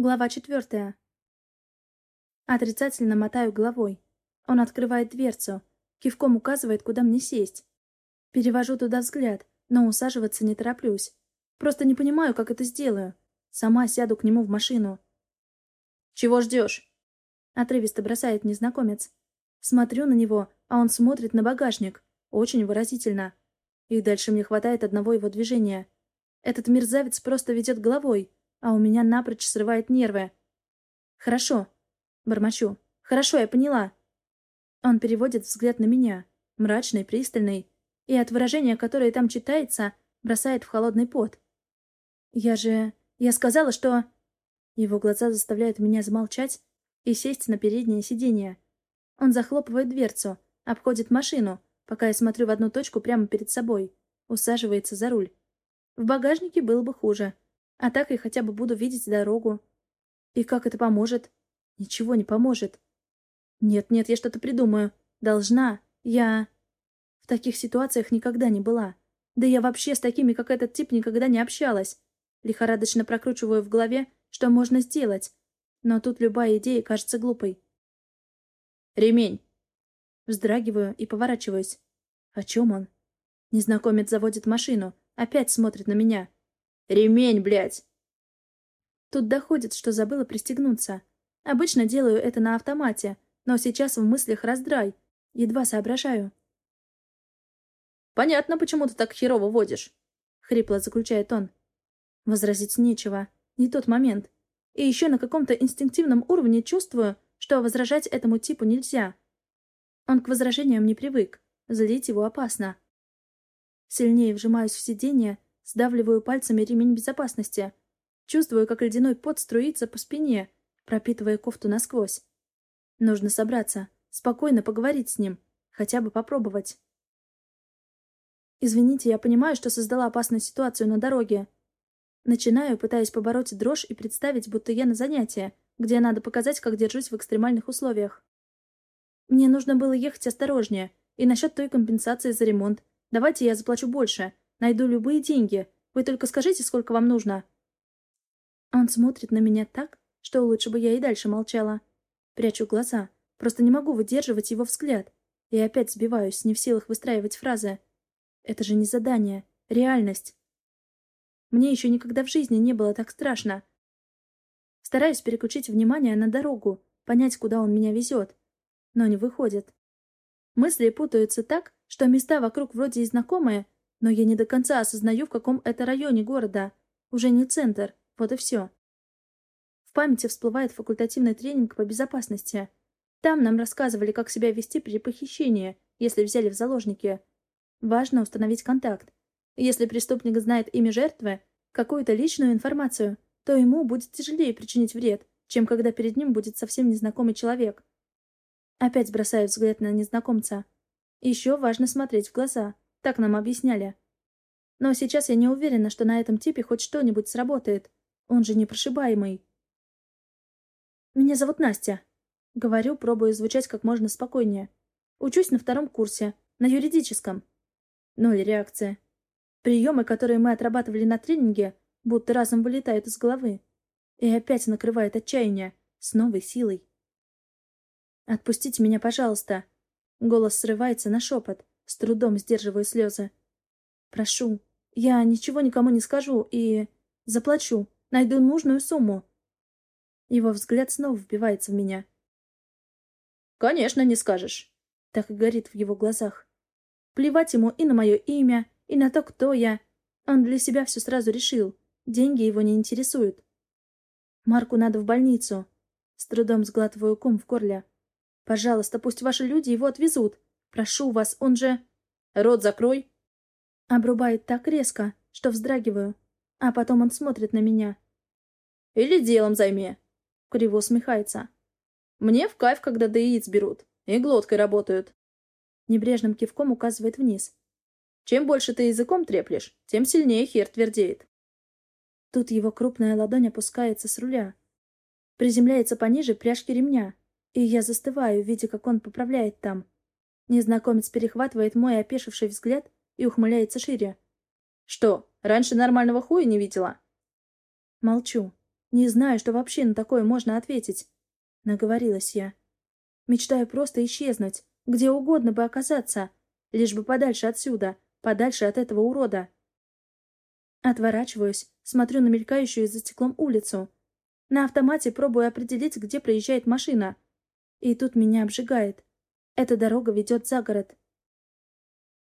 Глава четвертая. Отрицательно мотаю головой. Он открывает дверцу, кивком указывает, куда мне сесть. Перевожу туда взгляд, но усаживаться не тороплюсь. Просто не понимаю, как это сделаю. Сама сяду к нему в машину. «Чего ждешь?» Отрывисто бросает незнакомец. Смотрю на него, а он смотрит на багажник. Очень выразительно. И дальше мне хватает одного его движения. Этот мерзавец просто ведет головой, а у меня напрочь срывает нервы. «Хорошо», — бормочу. «Хорошо, я поняла». Он переводит взгляд на меня, мрачный, пристальный, и от выражения, которое там читается, бросает в холодный пот. «Я же... Я сказала, что...» Его глаза заставляют меня замолчать и сесть на переднее сиденье. Он захлопывает дверцу, обходит машину, пока я смотрю в одну точку прямо перед собой, усаживается за руль. В багажнике было бы хуже. А так я хотя бы буду видеть дорогу. И как это поможет? Ничего не поможет. Нет-нет, я что-то придумаю. Должна. Я... В таких ситуациях никогда не была. Да я вообще с такими, как этот тип, никогда не общалась. Лихорадочно прокручиваю в голове, что можно сделать. Но тут любая идея кажется глупой. «Ремень!» Вздрагиваю и поворачиваюсь. О чем он? Незнакомец заводит машину, опять смотрит на меня. Ремень, блядь!» Тут доходит, что забыла пристегнуться. Обычно делаю это на автомате, но сейчас в мыслях раздрай. Едва соображаю. «Понятно, почему ты так херово водишь», — хрипло заключает он. Возразить нечего. Не тот момент. И еще на каком-то инстинктивном уровне чувствую, что возражать этому типу нельзя. Он к возражениям не привык. Злить его опасно. Сильнее вжимаюсь в сиденье, Сдавливаю пальцами ремень безопасности. Чувствую, как ледяной пот струится по спине, пропитывая кофту насквозь. Нужно собраться, спокойно поговорить с ним, хотя бы попробовать. Извините, я понимаю, что создала опасную ситуацию на дороге. Начинаю, пытаясь побороть дрожь и представить, будто я на занятии, где надо показать, как держусь в экстремальных условиях. Мне нужно было ехать осторожнее. И насчет той компенсации за ремонт. Давайте я заплачу больше. Найду любые деньги. Вы только скажите, сколько вам нужно». Он смотрит на меня так, что лучше бы я и дальше молчала. Прячу глаза. Просто не могу выдерживать его взгляд. И опять сбиваюсь, не в силах выстраивать фразы. Это же не задание. Реальность. Мне еще никогда в жизни не было так страшно. Стараюсь переключить внимание на дорогу, понять, куда он меня везет. Но не выходит. Мысли путаются так, что места вокруг вроде и знакомые, но я не до конца осознаю, в каком это районе города. Уже не центр. Вот и все. В памяти всплывает факультативный тренинг по безопасности. Там нам рассказывали, как себя вести при похищении, если взяли в заложники. Важно установить контакт. Если преступник знает имя жертвы, какую-то личную информацию, то ему будет тяжелее причинить вред, чем когда перед ним будет совсем незнакомый человек. Опять бросаю взгляд на незнакомца. Еще важно смотреть в глаза. Так нам объясняли. Но сейчас я не уверена, что на этом типе хоть что-нибудь сработает. Он же непрошибаемый. «Меня зовут Настя», — говорю, пробую звучать как можно спокойнее. «Учусь на втором курсе, на юридическом». Ноль реакции. Приемы, которые мы отрабатывали на тренинге, будто разом вылетают из головы. И опять накрывает отчаяние, с новой силой. «Отпустите меня, пожалуйста». Голос срывается на шепот. С трудом сдерживаю слезы. Прошу. Я ничего никому не скажу и... Заплачу. Найду нужную сумму. Его взгляд снова вбивается в меня. «Конечно, не скажешь!» Так и горит в его глазах. Плевать ему и на мое имя, и на то, кто я. Он для себя все сразу решил. Деньги его не интересуют. Марку надо в больницу. С трудом сглатываю ком в горле. Пожалуйста, пусть ваши люди его отвезут. Прошу вас, он же...» «Рот закрой!» Обрубает так резко, что вздрагиваю. А потом он смотрит на меня. «Или делом займи!» Криво усмехается. «Мне в кайф, когда до яиц берут. И глоткой работают». Небрежным кивком указывает вниз. «Чем больше ты языком треплешь, тем сильнее хер твердеет». Тут его крупная ладонь опускается с руля. Приземляется пониже пряжки ремня. И я застываю, видя, как он поправляет там. Незнакомец перехватывает мой опешивший взгляд и ухмыляется шире. «Что, раньше нормального хуя не видела?» Молчу. Не знаю, что вообще на такое можно ответить. Наговорилась я. Мечтаю просто исчезнуть, где угодно бы оказаться, лишь бы подальше отсюда, подальше от этого урода. Отворачиваюсь, смотрю на мелькающую за стеклом улицу. На автомате пробую определить, где проезжает машина. И тут меня обжигает. Эта дорога ведет за город.